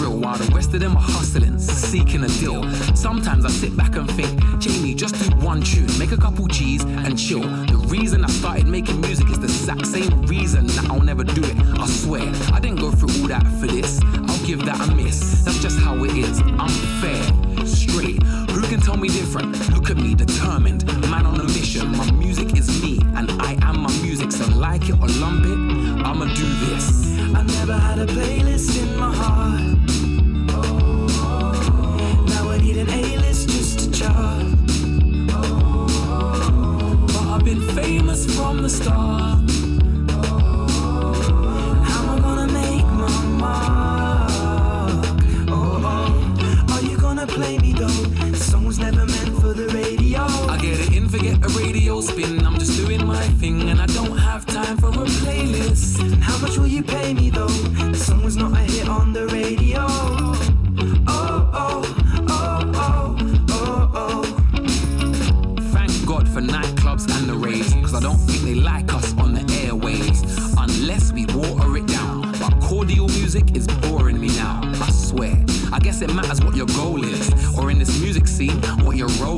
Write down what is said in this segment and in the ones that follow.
real, while the rest of them are hustling, seeking a deal. Sometimes I sit back and think, Jamie, just do one tune, make a couple G's and chill. The reason I started making music is the exact same reason that I'll never do it. I swear, I didn't go through all that for this. I'll give that a miss. That's just how it is. I'm fair, straight. Who can tell me different? Look at me, determined, man on a mission. My music is me, and I am my music. So like it or lump it, I'ma do this. I never had a playlist in my heart. Playlist. How much will you pay me though? The song was not a hit on the radio. Oh, oh, oh, oh, oh, oh. Thank God for nightclubs and the raves, cause I don't think they like us on the airwaves. Unless we water it down. But cordial music is boring me now, I swear. I guess it matters what your goal is, or in this music scene, what your role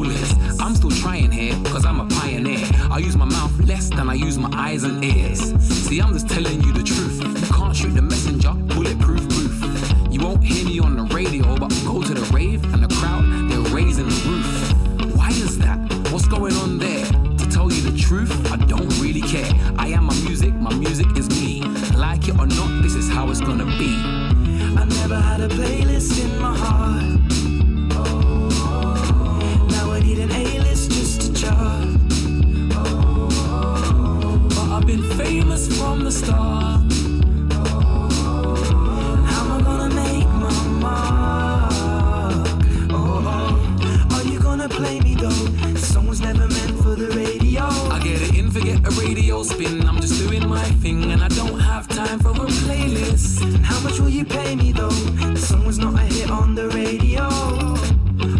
less than I use my eyes and ears. See, I'm just telling you the truth. You can't shoot the messenger, bulletproof proof. You won't hear me on the radio, but go to the rave and the crowd, they're raising the roof. Why is that? What's going on there? To tell you the truth, I don't really care. I am my music, my music is me. Like it or not, this is how it's gonna be. I never had a playlist in my heart. Play me song was never meant for the radio. I get it in, forget a radio spin. I'm just doing my thing, and I don't have time for a playlist. And how much will you pay me though? The song was not a hit on the radio.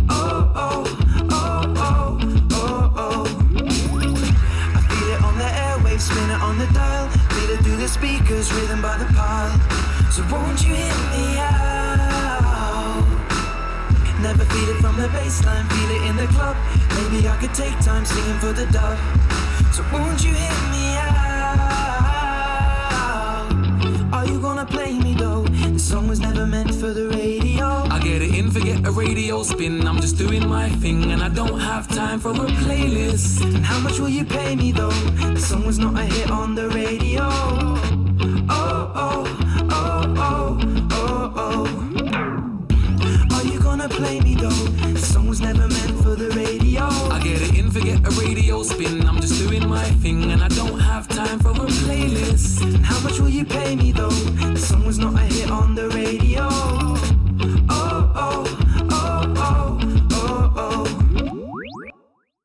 Oh, oh, oh, oh, oh, oh. I feel it on the airwaves, spin it on the dial. Feel it through the speakers, rhythm by the pile. So won't you hit me out? Never feel it from the baseline, feel it in the club. Maybe I could take time singing for the dub. So won't you hit me out? Are you gonna play me though? The song was never meant for the radio. I get it in, forget a radio spin. I'm just doing my thing, and I don't have time for a playlist. And how much will you pay me though? The song was not a hit on the radio. Play me though? The song was never meant for the radio. I get it in, forget a radio spin. I'm just doing my thing, and I don't have time for a playlist. And how much will you pay me though?